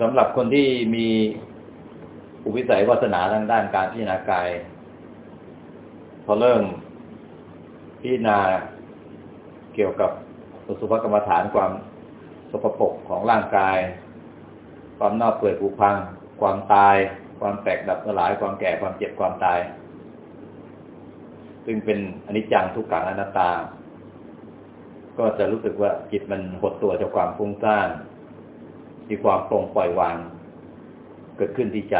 สำหรับคนที่มีอุปสัยวาสนาทางด้านการพิจารณากาย พอเริ่มพิจารณาเกี่ยวกับสุภกรรมฐานความสกปรกของร่างกาย ความนอกเปื่อยผุพัง ความตาย ความแตกดับสลาย ความแก่ความเจ็บความตาย ซึ่งเป็นอนิจจังทุกขังอนัตตา ก็จะรู้สึกว่าจิตมันหดตัวจากความฟุ้งซ่าน มีความปรงปล่อยวาง เกิดขึ้นที่ใจ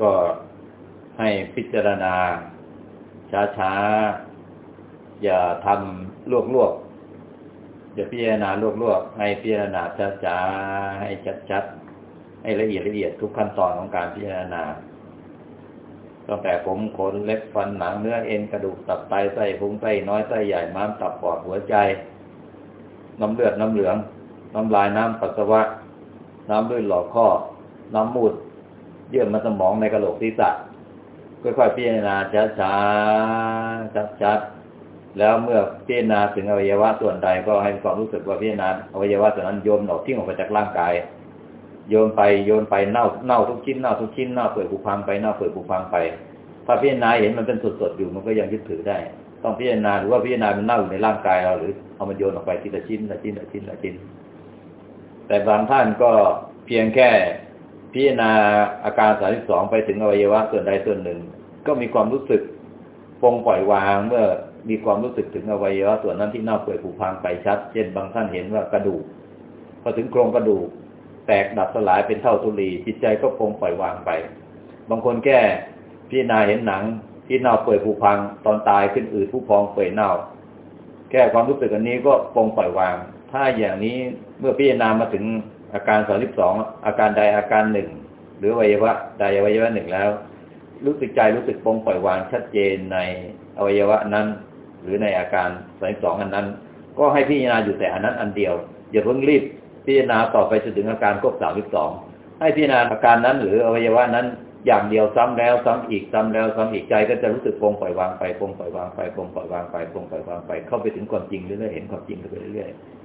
ก็ให้พิจารณา ช้าๆ อย่าทำลวกๆ อย่าพิจารณาลวกๆ ให้พิจารณาช้าๆ ให้ชัดๆ ให้ละเอียดละเอียดทุกขั้นตอนของการพิจารณาตั้งแต่ผมขนเล็บฟันหนังเนื้อเอ็นกระดูกตับไตไส้พุงไส้น้อยไส้ใหญ่ม้ามตับปอดหัวใจ น้ำเลือดน้ำเหลือง น้ำลายน้ำปัสสาวะ น้ำเลือดหลอดข้อ น้ำมูด เยื่อมันสมองในกระโหลกศีรษะค่อยๆพิจารณาช้าๆชัดๆแล้วเมื่อพิจารณาถึงอวัยวะส่วนใดก็ให้ความรู้สึกว่าพิจารณาอวัยวะส่วนนั้นโยนออกทิ้งออกไปจากร่างกาย โยนไปโยนไปเน่าเน่าทุกชิ้นเน่าทุกชิ้นเน่าเปื่อยผุพังไปเน่าเปื่อยผุพังไปถ้าพิจารณาเห็นมันเป็นสดๆอยู่มันก็ยังยึดถือได้ ต้องพิจารณาหรือว่าพิจารณามันเน่าอยู่ในร่างกายเราหรือเอามันโยนออกไปทีละชิ้นละชิ้นละชิ้นละชิ้น แต่บางท่านก็เพียงแค่พิจารณาอาการสามสิบสองไปถึงอวัยวะส่วนใดส่วนหนึ่ง ก็มีความรู้สึกปงปล่อยวางเมื่อมีความรู้สึกถึงอวัยวะส่วนนั้นที่เน่าเปื่อยผุพังไปชัด เช่นบางท่านเห็นว่ากระดูกพอถึงโครงกระดูก แตกดับสลายเป็นเท่าตุลีจิตใจก็ปงปล่อยวางไป บางคนแก้พิจารณาเห็นหนังที่เน่าเปื่อยผุพังตอนตายขึ้นอืดผู้พองเปื่อยเน่า แก้ความรู้สึกอันนี้ก็ปงปล่อยวาง ถ้าอย่างนี้เมื่อพิจารณามาถึงอาการสามสิบสองอาการใดอาการหนึ่งหรืออวัยวะใดอวัยวะหนึ่งแล้ว รู้สึกใจรู้สึกปรงปล่อยวางชัดเจนในอวัยวะนั้น หรือในอาการสามสองอันนั้น ก็ให้พิจารณาอยู่แต่อันนั้นอันเดียวอย่าเพิ่งรีบพิจารณาต่อไปจนถึงอาการครบสามสิบสองให้พิจารณาอาการนั้น หรืออวัยวะนั้นอย่างเดียวซ้ำแล้วซ้ำอีกซ้ำแล้วซ้ำอีกใจก็จะรู้สึกปรงปล่อยวางไปปรงปล่อยวางไปปรงปล่อยวางไปปรงปล่อยวางไปเข้าไปถึงความจริงเรื่อยๆเห็นความจริงไปเรื่อยๆ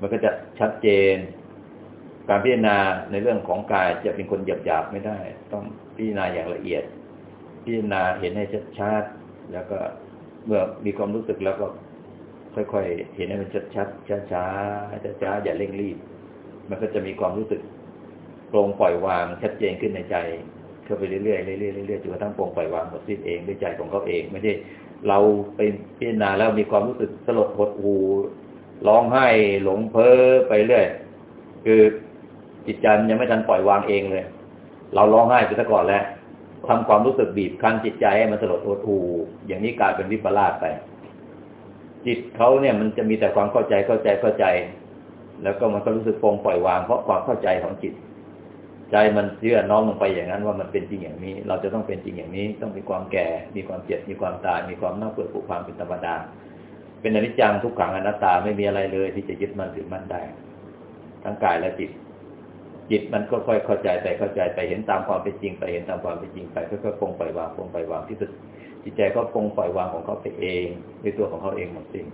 มันก็จะชัดเจน การพิจารณาในเรื่องของกายจะเป็นคนหยาบๆไม่ได้ ต้องพิจารณาอย่างละเอียด พิจารณาเห็นให้ชัดๆแล้วก็เมื่อมีความรู้สึกแล้วก็ค่อยๆ เห็นให้มันชัดๆ ช้าๆ ช้าๆ อย่าเร่งรีบ มันก็จะมีความรู้สึกโปร่งปล่อยวางชัดเจนขึ้นในใจเข้าไปเรื่อยๆ เรื่อยๆ เรื่อยๆ จนกระทั่งโปร่งปล่อยวางหมดสิ้นเองด้วยใจของเขาเอง ไม่ใช่เราไปพิจารณาแล้วมีความรู้สึกสลดหดหู ร้องไห้หลงเพ้อไปเรื่อย คือจิตใจยังไม่ทันปล่อยวางเองเลย เราร้องไห้ไปซะก่อนแล้วทำความรู้สึกบีบคั้นจิตใจให้มันสลดโอดหูอย่างนี้กลายเป็นวิปลาสไป จิตเขาเนี่ยมันจะมีแต่ความเข้าใจเข้าใจเข้าใจ แล้วก็มันก็รู้สึกปรงปล่อยวางเพราะความเข้าใจของจิต ใจมันเชื่อน้อมลงไปอย่างนั้นว่ามันเป็นจริงอย่างนี้ เราจะต้องเป็นจริงอย่างนี้ ต้องมีความแก่ มีความเจ็บมีความตายมีความน่าเปื่อยผุพังเป็นธรรมดา เป็นอนิจจังทุกขังอนัตตาไม่มีอะไรเลย ที่จะยึดมั่นถือมั่นได้ ทั้งกายและจิต จิตมันก็ค่อยเข้าใจไปเข้าใจไปเห็นตามความเป็นจริง ไปเห็นตามความเป็นจริงไปค่อยๆปรงปล่อยวางปรงปล่อยวางที่สุดจิตใจก็ปรงปล่อยวางของเขาไปเองในตัวของเขาเองหมดสิ้น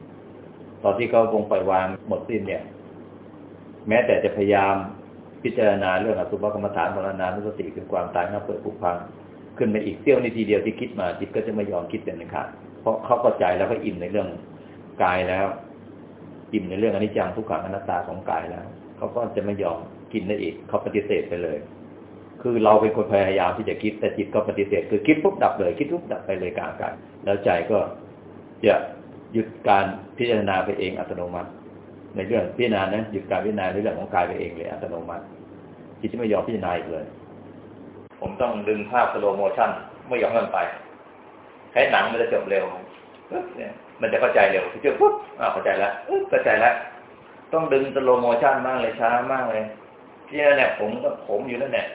ตอนที่เขาปรงปล่อยวางหมดสิ้นเนี่ย แม้แต่จะพยายามพิจารณาเรื่องอสุภกรรมฐานมรณานุสติคือความตายหน้าเปิดผุพังขึ้นมาอีกเสี้ยวนาทีเดียวที่คิดมาจิตก็จะไม่ยอมคิดเป็นขาดเพราะเขาเข้าใจแล้วก็อิ่มในเรื่อง กายแล้วอิ่มในเรื่องอนิจจังทุกขังอนัตตาของกายแล้วเขาก็จะไม่ยอมกินได้อีกเขาปฏิเสธไปเลย คือเราเป็นคนพยายามที่จะคิดแต่จิตก็ปฏิเสธ คือคิดปุ๊บดับเลย คิดปุ๊บดับไปเลยกลางกายแล้วใจก็จะหยุดการพิจารณาไปเองอัตโนมัติ ในเรื่องพิจารณานะหยุดการพิจารณาในเรื่องของกายไปเองเลยอัตโนมัติจิตที่ไม่ยอมพิจารณาอีกเลย ผมต้องดึงภาพ slow motion ไม่ยอมมันไปให้หนังมันจะจบเร็วเนี่ย มันจะเข้าใจเร็วที่จะปุ๊บเข้าใจแล้วเข้าใจแล้วต้องดึงสโลโมชั่นมากเลยช้ามากเลยที่นั่นเนี่ยผมก็ผมอยู่นั่นเนี่ย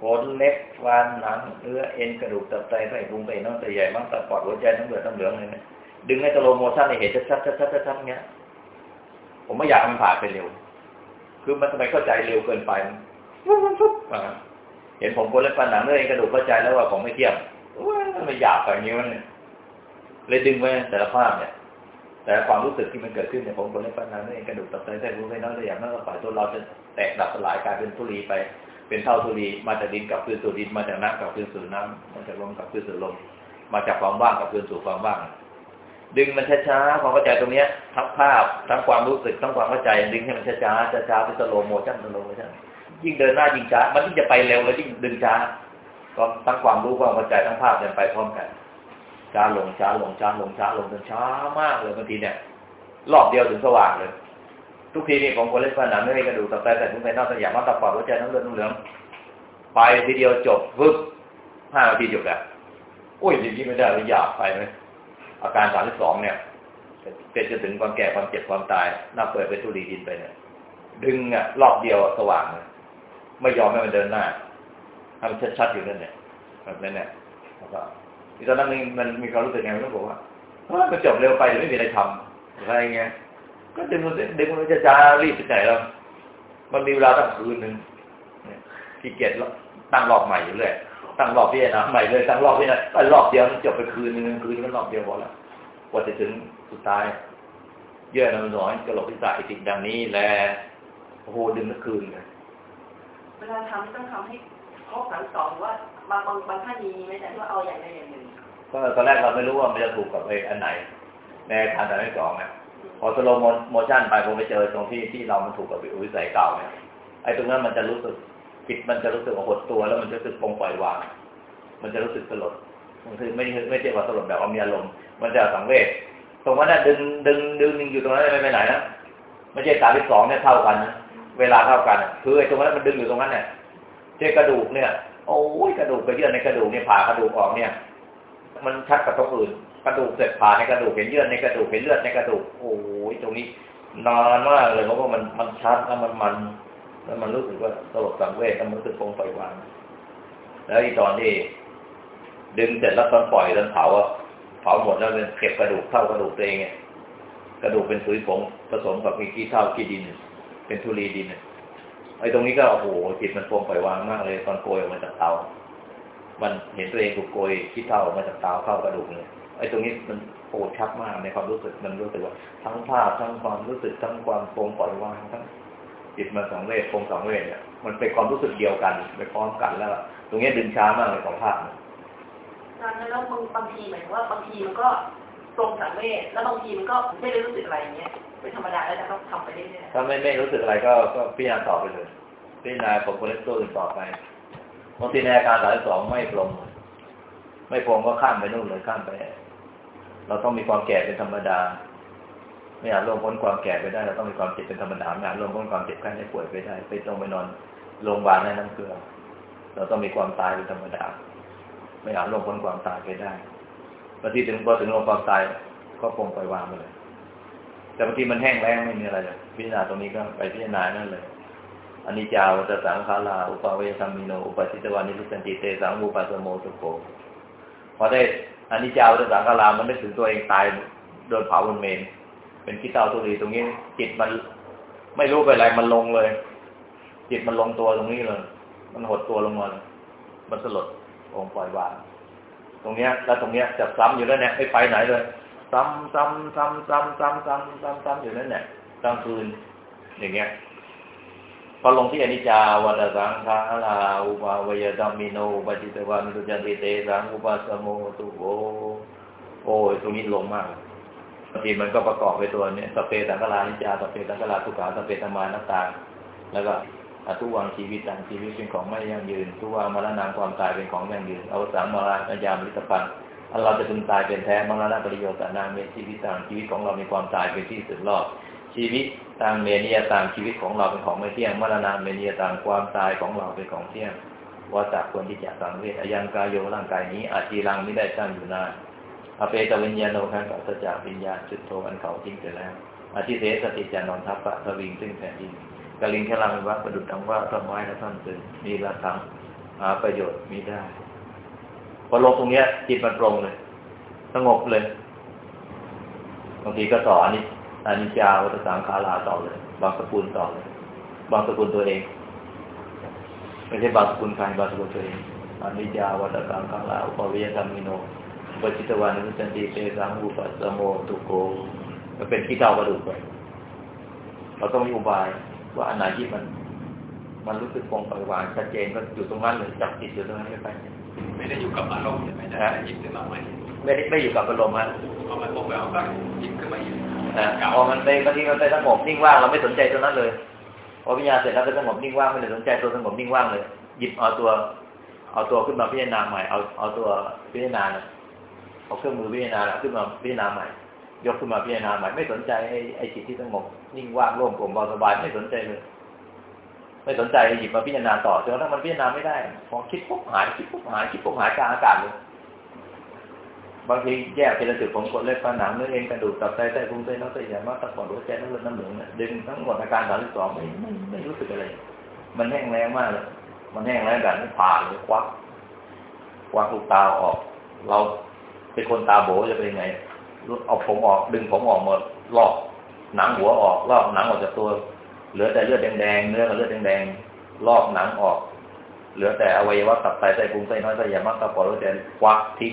ขนเล็บฟันหนังเนื้อเอ็นกระดูกตับไตไส้พุงไตน้องไตใหญ่มังตับปอดหัวใจทั้งเหลือทั้งเหลืองเลยเนี่ยดึงให้สโลโมชั่นในเห็นชัดชัดชัดชัดชัดเงี้ย ผมไม่อยากมันผ่านไปเร็ว คือมันทำไมเข้าใจเร็วเกินไปฟุ๊บฟุ๊บเห็นผมคนเล็บฟันหนังเนื้อเอ็นกระดูกเข้าใจแล้วว่าผมไม่เที่ยงว่ามันไม่อยากแบบนี้มันเเลยดึงไว้แต่ละภาพเนี่ย แต่ความรู้สึกที่มันเกิดขึ้นเนี่ยผมคนเล่นปัญหานั่นเองกระดูกตับไตเส้นรู้ไม่น้อยแต่อย่างนั้นเราปล่อยตัวเราจะแตกดับสลายกลายเป็นทุลีไป เป็นเท่าทุลีมาจากดินกับคืนสู่ดินมาจากน้ำกับคืนสู่น้ำมาจากลมกับคืนสู่ลมมาจากความว่างกับคืนสู่ความว่าง ดึงมันช้าๆความเข้าใจตรงเนี้ยทั้งภาพทั้งความรู้สึกทั้งความเข้าใจ ดึงให้มันช้าๆช้าๆเป็นสโลโมชั่นสโลโมชั่นยิ่งเดินหน้ายิ่งช้ามันยิ่งจะไปเร็วแล้วยิ่งดึงช้าก็ทั้งความรู้ความเข้าใจทั้งภาพเนี่ยไปพร้อมกัน ช้าลงช้าลงช้าลงช้าลงจนช้ามากเลยบางทีเนี่ยรอบเดียวถึงสว่างเลย ทุกทีนี่ผมคนเล่นฟันหนังไม่ได้กระดูกตับไตแต่ถึงไปนอกสยามมาตับปอดหัวใจทั้งเลือดทั้งเหลืองไปทีเดียวจบฟึบห้านาทีจบแล้วอุ้ยจริงๆไม่ได้เลยอยากไปไหมอาการสามที่สองเนี่ยเป็นจะถึงความแก่ความเจ็บความตายน่าเปิดไปทุลีดินไปเนี่ยดึงอะรอบเดียวสว่างเลยไม่ยอมให้มันเดินหน้าทำชัดๆอยู่นั่นเนี่ยแบบนั้นเนี่ยแล้วก็ ตอนนั้นมันมีความรู้สึกไงมันก็บอกว่ามันจบเร็วไปไม่มีอะไรทำอะไรเงี้ยก็ดึงมันดึงมันจะจ้ารีบไปไหนแล้วมันมีเวลาตั้งคืนหนึ่งที่เกียจตั้งรอบใหม่อยู่เลยตั้งรอบพี่นะใหม่เลยตั้งรอบพี่นะตั้งรอบเดียวมันจบไปคืนนึงคืนนั้นรอบเดียวพอแล้วกว่าจะถึงสุดท้าย เยอะน้อยกระโหลกพิษาอิติดังนี้แลโอ้โหดึงทั้งคืนเลยเวลาทำต้องทำให้ครบสามสองว่าบางบางบางท่านมีไหมแต่ว่าเอาอย่างใดอย่างหนึ่ง ก็ตอนแรกเราไม่รู้ว่ามันจะถูกกับไอ้อันไหน ในทางแต่ที่สองนะพอสโลโมชั่นไปผมไปเจอตรงที่ที่เรามันถูกกับวิสัยเก่าเนี่ยไอ้ตรงนั้นมันจะรู้สึกจิตมันจะรู้สึกหดตัว แล้วมันจะรู้สึกปลงปล่อยวาง มันจะรู้สึกสลดมันคือไม่ไม่ใช่ว่าสลดแบบว่ามีอารมณ์มันจะสังเวชตรงนั้นน่ะดึงดึงดึงอยู่ตรงนั้นไม่ไปไหนนะไม่ใช่สามที่สองเนี่ยเท่ากันนะเวลาเท่ากันคือไอ้ตรงนั้นมันดึงอยู่ตรงนั้นเนี่ยเช่กระดูกเนี่ยโอ้ยกระดูกไปเยื่อในกระดูกเนี่ยผ่ากระดูกออกเนี่ย มันชัดกับตรงอื่น กระดูกเสร็จผ่าในกระดูกเห็นเยื่อในกระดูกเห็นเลือดในกระดูกโอ้ยตรงนี้นานมากเลยเพราะว่ามันมันชัดแล้วมันมัน แล้วมันรู้สึกว่าสลบสังเวชแล้วมันรู้สึกปรงปล่อยวางแล้วอีตอนที่ดึงเสร็จแล้วตอนปล่อยตอนเผาอะเผาหมดแล้วเป็นเก็บกระดูกเท่ากระดูกตัวเองเนี่ยกระดูกเป็นปุ๋ยผงผสมกับมีขี้เท่าขี้ดิน เป็นทุลีดินไอ้ตรงนี้ก็โอ้โหจิตมันปรงปล่อยวางมากเลย ตอนโกยออกมาจากเตา มันเห็นตัวเองถูกโกยขี้เท่าออกมาจากเตาเข้ากระดูกเลยไอ้ตรงนี้มันโอ้ชัดมากในความรู้สึกมันรู้สึกว่าทั้งภาพทั้งความรู้สึกทั้งความปรงปล่อยวางทั้งจิตมันสังเวชปรงสังเวชเนี่ยมันเป็นความรู้สึกเดียวกันไปพร้อมกันแล้ว ตรงนี้ดึงช้ามากเลยของภาพตอนนั้นแล้วบางบางทีหมายว่าบางทีมันก็ตรงสังเวชแล้วบางทีมันก็ไม่ได้รู้สึกอะไรอย่างเงี้ยเป็นธรรมดาแล้วแต่ต้องทำไปเรื่อยถ้าไม่ไม่รู้สึกอะไรก็ก็พิจารณาต่อไปเลยพิจารณาผมคนเล็กตัวอื่นต่อไป บางทีในอาการสายสองไม่ปรงไม่ปรงก็ข้ามไปนู่นเลยข้ามไป เราต้องมีความแก่เป็นธรรมดา ไม่อาจล่วงพ้นความแก่ไปได้ เราต้องมีความเจ็บเป็นธรรมดาไม่อาจล่วงพ้นความเจ็บไข้ได้ป่วยไปได้ ไปต้องไปนอนโรงพยาบาลในน้ำเกลือ เราต้องมีความตายเป็นธรรมดา ไม่อาจล่วงพ้นความตายไปได้บางทีถึงพอถึงลงความตายก็ปรงปวางไปเลย แต่บางทีมันแห้งแล้งไม่มีอะไรเลยพิจารณาตรงนี้ก็ไปพิจารณานั่นเลย อนิจจาวัตสังขาราอุปาเวสัมมิโน อุปสิตวานิรุสันติเตสังอุปาสโมสุโกพอได้อนิจจาวัตสังขารามันนึกถึงตัวเองตายโดนเผาบนเมน เป็นขี้เต้าตุลีตรงนี้จิตมันไม่รู้ไปอะไรมันลงเลย จิตมันลงตัวตรงนี้เลย มันหดตัวลงมามันสลดองปล่อยวางตรงเนี้ย แล้วตรงเนี้ยจะซ้ำอยู่แล้วเนี่ยไม่ไปไหนเลย ซ้ำซ้ำซ้ำซ้ำซ้ำซ้ำซ้ำซ้ำอยู่นั่นแหละกลางคืนอย่างเงี้ย พอลงที่อนิจจาวัฏสังขาราอุปาวยดัมมิโนปจิตวามิตุจันติเตสังอุปาสโมตุโอโอ้ยตรงนี้ลงมากบางทีมันก็ประกอบไปตัวเนี้ยสเปตังกลานิจจาสเปตังกลาทุกขาสเปตมานัตตาแล้วก็อทุวังชีวิตต่างชีวิตเป็นของไม่ยั่งยืนทุวังมรณะความตายเป็นของยั่งยืนเอาสามมรณะยามลิตปังอันเราจะพึงตายเป็นแท้มรณะปริโยชน์นามเมชีวิตต่างชีวิตของเรามีความตายเป็นที่สุดรอบ ชีวิตตางเมนียตางชีวิตของเราเป็นของไม่เที่ยงมรณะเมนียตางความตายของเราเป็นของเที่ยงว่าจากควรที่จะสังเวชอายังกายโยร่างกายนี้ อาจีรังไม่ได้ตั้งอยู่นานอเปตวิญญาโนขันกับสจจะวิญญาณจุดโทอันเขาทิ้งไปแล้วอาทิเสสติจานนทัพปะทวิงซึ่งแผ่นดินกลิงแค่ลังวัดประดุจดังว่าต้นไม้และท่อนตึงมีละทังหาประโยชน์มีได้พอลงตรงเนี้ยจิตมันตรงเลย สงบเลยบางทีก็สอนนี่ อนิจจาวัฏสังขาราต่อเลย บางสกุลต่อเลย บางสกุลตัวเอง ไม่ใช่บางสกุลใครบางสกุลตัวเองอนิจจาวัฏสังขาราอุปเวยธรรมิโนอุปจิตวานิสันติเตสังอุปสมโมตุโกไปมันเป็นขี้เท่ากระดูกไปเราต้องมีอุบายว่าอันไหนที่มัน มันรู้สึกปรงปล่อยวางชัดเจนก็อยู่ตรงนั้นเลยจับจิตอยู่ตรงนั้นไม่ไป ไม่ได้อยู่กับอารมณ์ใช่ไหมแต่หยิบขึ้นมาใหม่ไม่ได้ไม่อยู่กับอารมณ์ฮะพอมันพบแล้วก็หยิบขึ้นมาอีก อ่าพอมันไปบางทีมันไปสงบนิ่งว่างเราไม่สนใจตัวนั้นเลย พอวิญญาณเสร็จแล้วไปสงบนิ่งว่างไม่ได้สนใจตัวสงบนิ่งว่างเลย หยิบเอาตัว เอาตัวขึ้นมาพิจารณาใหม่เอาเอาตัวพิจารณาเอาเครื่องมือพิจารณาขึ้นมาพิจารณาใหม่ ยกขึ้นมาพิจารณาใหม่ไม่สนใจไอ้ไอ้จิตที่สงบนิ่งว่างโล่งโปร่งเบาสบายไม่สนใจเลย ไม่สนใจหยิบมาพิจารณาต่อจนกระทั่งมันพิจารณาไม่ได้พอคิดปุ๊บหายคิดปุ๊บหายคิดปุ๊บหายกลางอากาศเลย บางทีแยกเป็นจุดผมกดเล็บผนังเนื้อเอ็นกระดูกตับไตไส้พุงไส้น้ำไส้ใหญ่มากตะปอดหัวใจน้ำเลือดน้ำเหลืองเนี่ยดึงทั้งหมดอาการสามสิบสองไม่ไม่ไม่รู้สึกอะไร มันแห้งแรงมากเลยมันแห้งแรงแบบนี้ผ่าเลยควักควักลูกตาออก เราเป็นคนตาโบจะเป็นยังไงเอาผมออกดึงผมออกหมดลอกหนังหัวออกลอกหนังออกจากตัว เหลือแต่เลือดแดงๆเนื้อกับเลือดแดงๆลอกหนังออก เหลือแต่อวัยวะตับไตไส้พุงไส้น้อยไส้ใหญ่มากตะปอดหัวใจควักทิ้ง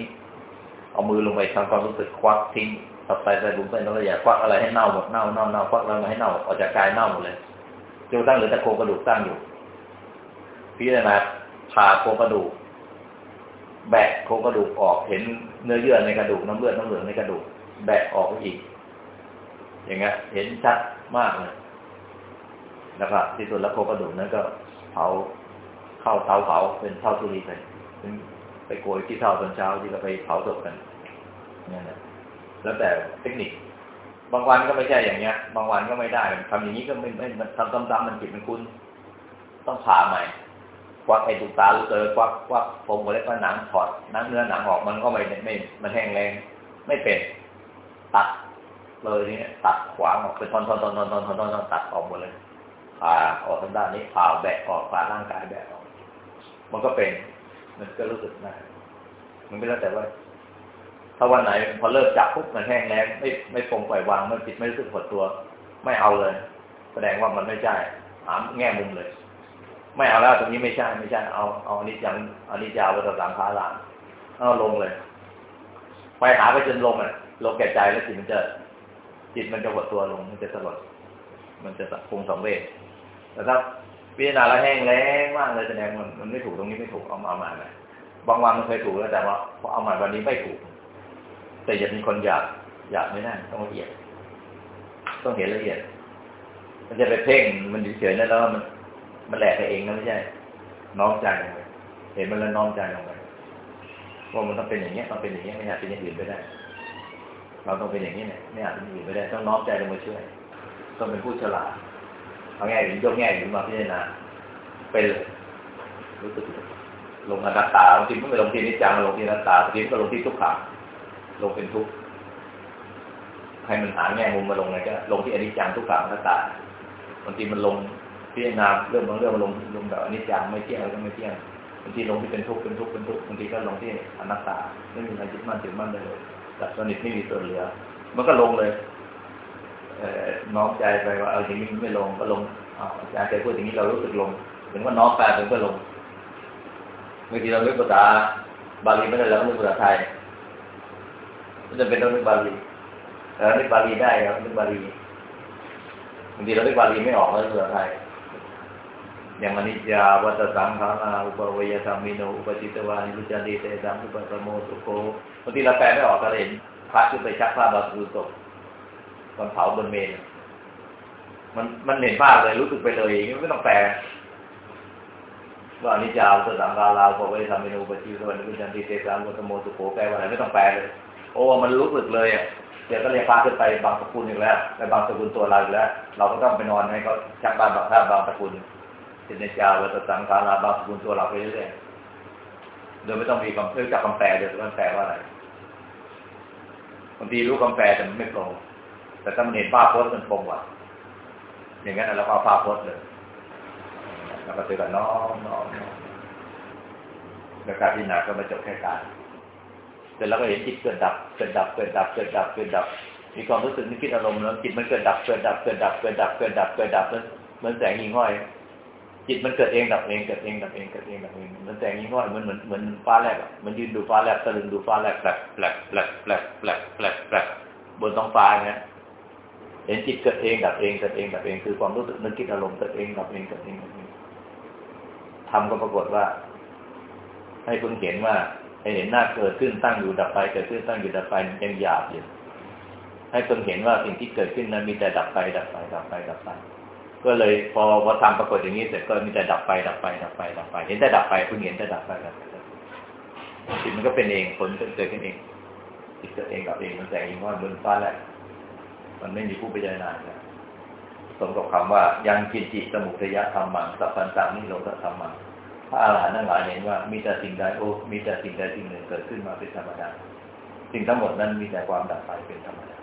เอามือลงไปทำความรู้สึกควักทิ้งตับไตไส้พุงไส้น้อยไส้ใหญ่ควักอะไรให้เน่าหมดเน่าเน่าเน่าควักอะไรมาให้เน่าออกจากกายเน่าหมดเลยจนตั้งเหลือแต่โครงกระดูกตั้งอยู่ พิจารณาผ่าโครงกระดูก แบะโครงกระดูกออกเห็นเนื้อเยื่อในกระดูกน้ำเลือดน้ำเหลืองในกระดูก แบะออกอีก อย่างเงี้ยเห็นชัดมากเลยนะครับที่สุดแล้วโครงกระดูกนั้นก็เผาเข้าเตาเผาเป็นเท่าทุลีไป ไปโกยที่เท่าตอนเช้าที่เราไปเผาศพกันนั่นแหละแล้วแต่เทคนิค บางวันก็ไม่ใช่อย่างเงี้ย บางวันก็ไม่ได้ทำอย่างนี้ก็ไม่ไม่มันทำซ้ำๆมันผิดมันคุ้นต้องผ่าใหม่ควักไอ้ตุกตาลูกเตอควักควักผมก็เล็กก็หนังถอดหนังเนื้อหนังออกมันก็ไม่ไม่มันแห้งแรงไม่เป็นตัดเลยนี่ตัดขวางออกเป็นท่อนๆๆๆๆๆตัดออกหมดเลยผ่าออกทางด้านนี้ผ่าแบะออกผ่าร่างกายแบะออก มันก็เป็น มันก็รู้สึกนะมันไม่แล้วแต่ว่า ถ้าวันไหนพอเลิกจับปุ๊บมันแห้งแล้งไม่ไม่ปรงปล่อยวางมันจิตไม่รู้สึกหดตัว ไม่เอาเลย แสดงว่ามันไม่ใช่หาแง่มุมเลย ไม่เอาแล้วตรงนี้ไม่ใช่ไม่ใช่เอาเอาอันิจจังอันิจจาวัฏสังขารามเอาลงเลย ไปหาไปจนลงอะลงแก่ใจแล้วจิตมันจะ จิตมันจะหดตัวลงมันจะสลดมันจะคงสังเวชแต่ถ้า พิจารณาแล้วแห้งแล้งมากเลยแสดงมันมันไม่ถูกตรงนี้ไม่ถูกเอามาเอามาเลยบางวันมันเคยถูกแล้วแต่ว่าพอเอามาวันนี้ไม่ถูก แต่อย่ามีคนอยากอยากไม่ได้ต้องละเอียด ต้องเห็นละเอียด มันจะไปเพ่งมันเฉยๆนั่นแล้วมัน มันแหลกไปเองนะไม่ใช่น้อมใจลงไปเห็นมันแล้วน้อมใจลงไปว่ามันต้องเป็นอย่างเงี้ยต้องเป็นอย่างเงี้ยไม่อาจเป็นอย่างอื่นไปได้ เราต้องเป็นอย่างนี้เนี่ยไม่อาจเป็นอย่างอื่นไปได้ ต้องน้อมใจลงมาช่วยต้องเป็นผู้ฉลาด เอาแง่หรือยกแง่หรือมาพิจารณาเป็นรู้สึกลงอนัตตาบางทีมันไม่ลงที่นิจจังลงที่อนัตตาบางทีมันก็ลงที่ทุกขังลงเป็นทุกข์ให้มันหาแง่มุมมาลงไงก็ลงที่อนิจจังทุกขังอนัตตาบางทีมันลงพิจารณาเรื่องบางเรื่องมันลงลงแบบอนิจจังไม่เที่ยงอะไรก็ไม่เที่ยงบางทีลงที่เป็นทุกข์เป็นทุกข์เป็นทุกข์บางทีก็ลงที่อนัตตาไม่มีอะไรยึดมั่นถือมั่นเลยแต่สนิทไม่มีส่วนเหลือ มันก็ลงเลย น้อมใจไปว่าเอาอย่างนี้ไม่ลงก็ลงอาจารย์เคยพูดอย่างนี้เรารู้สึกลง ถึงว่าน้อมแปลถึงก็ลงบางทีเราไม่ภาษาบาลีไม่ได้แล้วไม่ภาษาไทยมันจะเป็นต้องนึกบาลีแต่นึกบาลีได้ครับนึกบาลีบางทีเรานึกบาลีไม่ออกแล้วภาษาไทยอย่างอนิจจาวัตสังขาราอุปวิยธรรมิโนอุปจิตวานิรุจารีเตสัมอุปสมโมสุโคบางทีเราแปลไม่ออกก็เห็นพระขึ้นไปชักผ้าบาสุศพ ตอนเผาบนเมน มันมันเห็นภาพเลยรู้สึกไปเลยไม่ต้องแปลว่าอนิจจาวัตสังขาราอุปวิยธรรมินอุปจิตวานิรุจารีเตสัมอุปสมโมสุโคแปลว่าอะไรไม่ต้องแปลเลย โอ้มันรู้สึกเลยอะเดี๋ยวก็เรียกพระขึ้นไปบางสกุลอีกแล้วไปบางสกุลตัวเราอีกแล้ว เราก็ต้องไปนอนให้เขาชักบ้านบางท่าบางสกุลจิตในจาวัตสังขาราบางสกุลตัวเราไปเรื่อยๆโดยไม่ต้องมีคำเพื่อจับคำแปลเดี๋ยวมันแปลว่าอะไรบางทีรู้คำแปลแต่มันไม่ตรง แต่ถ้ามันเห็นภาพโพสมันตรงกว่าอย่างนั้นเราก็เอาภาพโพสเลยแล้วก็เจอกับน้องน้องน้องแล้วการที่หนักก็มาจบแค่การเสร็จแล้วก็เห็นจิตเกิดดับเกิดดับเกิดดับเกิดดับเกิดดับ มีความรู้สึกนึกคิดอารมณ์แล้วจิตมันเกิดดับเกิดดับเกิดดับเกิดดับเกิดดับเกิดดับเหมือนแสงยิงห้อย จิตมันเกิดเองดับเองเกิดเองดับเองเกิดเองดับเองเหมือนแสงยิงห้อยเหมือนเหมือนเหมือนฟ้าแลบอะมันยืนดูฟ้าแลบตะลึงดูฟ้าแลบแปลกแปลกแปลกแปลกแปลกแปลกแปลกบนท้องฟ้าเงี้ย เห็นจิตเกิดเองดับเองเกิดเองดับเองคือความรู้สึกนึกคิดอารมณ์เกิดเองดับเองเกิดเองดับเองทำก็ปรากฏว่า ให้เพิ่งเห็นว่าให้เห็นหน้าเกิดขึ้นตั้งอยู่ดับไปเกิดขึ้นตั้งอยู่ดับไปยังหยาบอยู่ให้เพิ่งเห็นว่าสิ่งที่เกิดขึ้นนั้นมีแต่ดับไป ดับไป ดับไปดับไปก็เลยพอพอทำปรากฏอย่างนี้เสร็จก็มีแต่ดับไปดับไปดับไปดับไป เห็นแต่ดับไปเพิ่งเห็นแต่ดับไปดับไปจิตมันก็เป็นเองผลเกิดขึ้นเองจิตเกิดเองดับเองมันแต่งเองว่าบนฟ้าแหละ มันไม่มีผู้พิจารณาสมกับคำว่ายังกินจิตสมุทยธรรมังสัพพันตังนิโรธธรรมังพระอาหารหันต์ทั้งหลายเห็นว่ามีแต่สิ่งใดโอ้มีแต่สิ่งใดสิ่งหนึ่งเกิดขึ้นมาเป็นธรรมดาสิ่งทั้งหมดนั้นมีแต่ความดับไปเป็นธรรมดา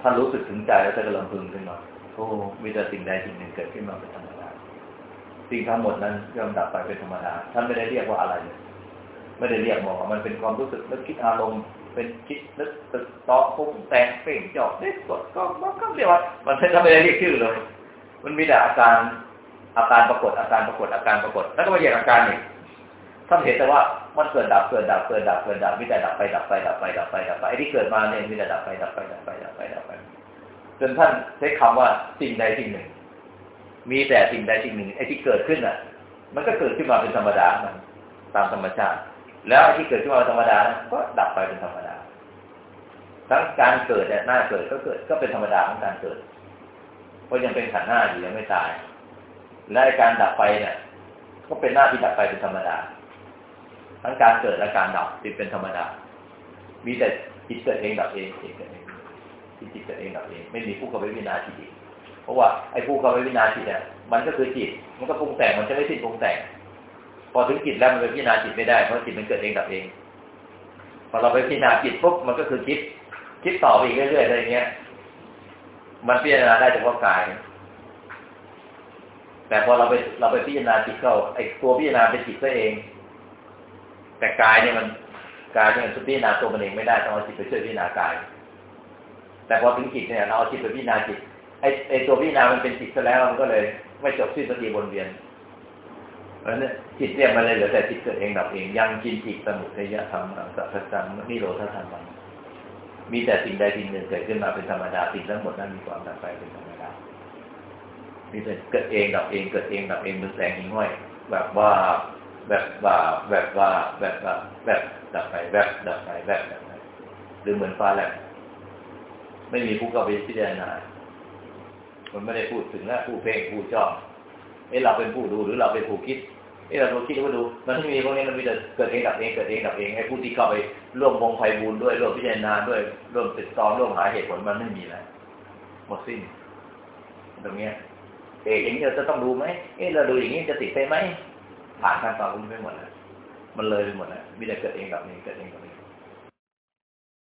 ท่านรู้สึกถึงใจแล้วจะกระลำพึงขึ้นมาโอ้มีแต่สิ่งใดสิ่งหนึ่งเกิดขึ้นมาเป็นธรรมดาสิ่งทั้งหมดนั้นย่อมดับไปเป็นธรรมดาท่านไม่ได้เรียกว่าอะไรเลยไม่ได้เรียกมองมันเป็นความรู้สึกนึกคิดอารมณ์ เป็นคิดนึกตึกตอกปุ้งแต่งเปล่งจอกเด็กดก็มันก็เรียกว่า มันไม่ได้เรียกชื่อเลย มันมีแต่อาการอาการปรากฏอาการปรากฏอาการปรากฏแล้วก็มาแยกอาการอีกท่านเห็นแต่ว่ามันเกิดดับเกิดดับเกิดดับเกิดดับมีแต่ดับไปดับไปดับไปดับไปดับไปไอ้ที่เกิดมาเนี่ยมีแต่ดับไปดับไปดับไปดับไปดับไปจนท่านใช้คำว่าสิ่งใดสิ่งหนึ่ง มีแต่สิ่งใดสิ่งหนึ่งไอ้ที่เกิดขึ้นอะ มันก็เกิดขึ้นมาเป็นธรรมดามันตามธรรมชาติ แล้วไอ้ที่เกิดขึ้นมาเป็นธรรมดาก็ดับไปเป็นธรรมดา ทั้งการเกิดเนี่ยหน้าเกิดก็เกิดก็เป็นธรรมดาของการเกิด เพราะยังเป็นขันหน้าอยู่ยังไม่ตาย และการดับไปเนี่ย ก็เป็นหน้าที่ดับไปเป็นธรรมดา ทั้งการเกิดและการดับติดเป็นธรรมดา มีแต่จิตเกิดเองดับเองเองเกิดเองจิตเกิดเองดับเอง ไม่มีผู้เข้าไปวินาจิตเพราะว่าไอ้ผู้เข้าไปวินาจิตเนี่ยมันก็คือจิต มันก็ปรุงแต่งมันจะไม่สิ้นปรุงแต่ง พอถึงจิตแล้วมันไปพิจารณาจิตไม่ได้เพราะจิตมันเกิดเองดับเอง พอเราไปพิจารณาจิตปุ๊บมันก็คือคิด คิดต่อไปอีกเรื่อยๆอะไรเงี้ย มันพิจารณาได้เฉพาะกาย แต่พอเราไปเราไปพิจารณาจิตเข้าไอ้ตัวพิจารณาเป็นจิตซะเอง แต่กายเนี่ยมันกายเนี่ยมันพิจารณาตัวมันเองไม่ได้ต้องเอาจิตไปช่วยพิจารณากาย แต่พอถึงจิตเนี่ยเราเอาจิตไปพิจารณาจิตไอ้ไอ้ตัวพิจารณามันเป็นจิตซะแล้วมันก็เลย ไม่จบสิ้นสักทีวนเวียน เพราะนั้นจิตเนี่ยมันเลยเหลือแต่จิตเกิดเองดับเอง ยังกินจิตสมุทัยธรรมสัพพังนิโรธธรรมมีแต่สิ่งใดสิ่งหนึ่งเกิดขึ้นมาเป็นธรรมดาสิ่งทั้งหมดนั้นมีความดับไปเป็นธรรมดามีแต่เกิดเองดับเองเกิดเองดับเองเป็นแสงหิ่งห้อย แบบว่าแบบว่าแบบว่าแบบว่าแบบดับไปแบบดับไปแบบดับไปหรือเหมือนฟ้าแลบไม่มีผู้เข้าไปพิจารณามันไม่ได้พูดถึงและผู้เพ่งผู้จ้องเอ้เราเป็นผู้ดูหรือเราเป็นผู้คิด นี่เราดูคิดว่าดู มันไม่มีพวกนี้มันมีแต่เกิดเองดับเองเกิดเองดับเองให้ผู้ที่เข้าไปร่วมวงไฟบูลด้วยร่วมพิจารณาด้วยร่วมติดตองร่วมหาเหตุผลมันไม่มีแล้วหมดสิ้น ตรงเนี้ยเอกอย่างนี้เราจะต้องดูไหมเอ้เราดูอย่างนี้จะติดไปไหมผ่านขั้นตอนพวกนี้ไปหมดแล้วมันเลยไปหมดแล้วมีแต่เกิดเองดับเองเกิดเองดับเอง